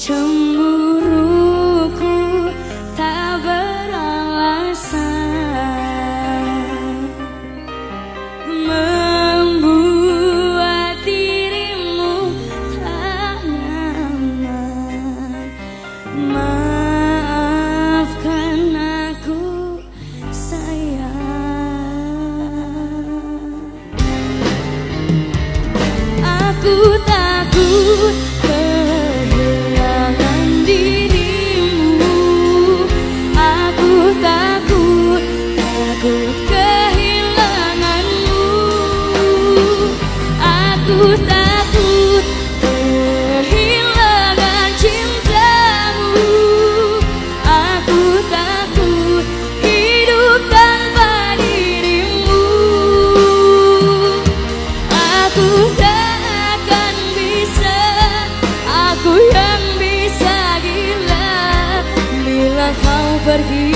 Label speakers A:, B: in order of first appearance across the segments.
A: 成 pergi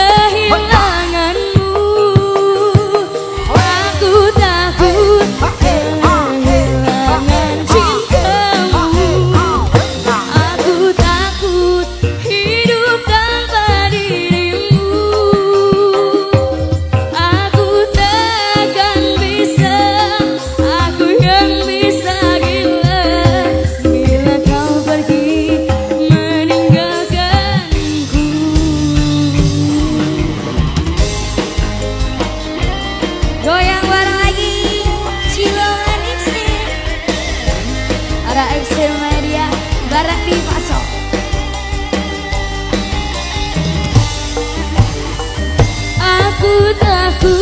A: Hey, Para FC Media Barat di Pasok Aku takut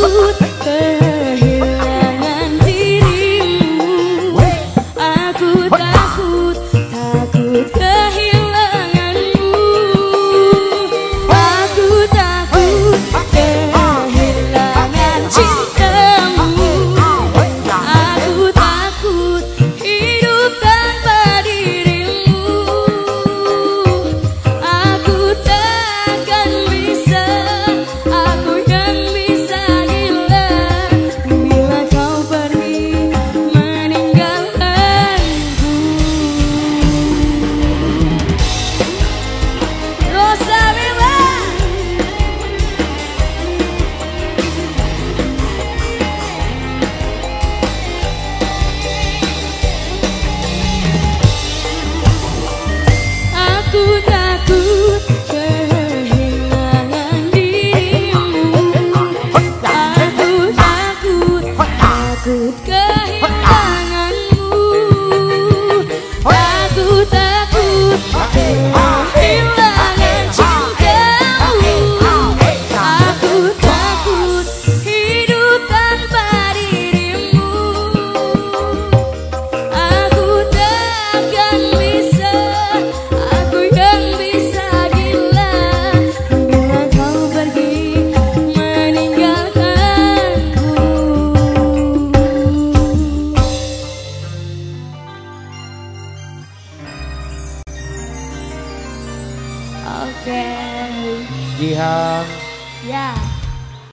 A: okay.
B: gì hơn yeah
A: dạ.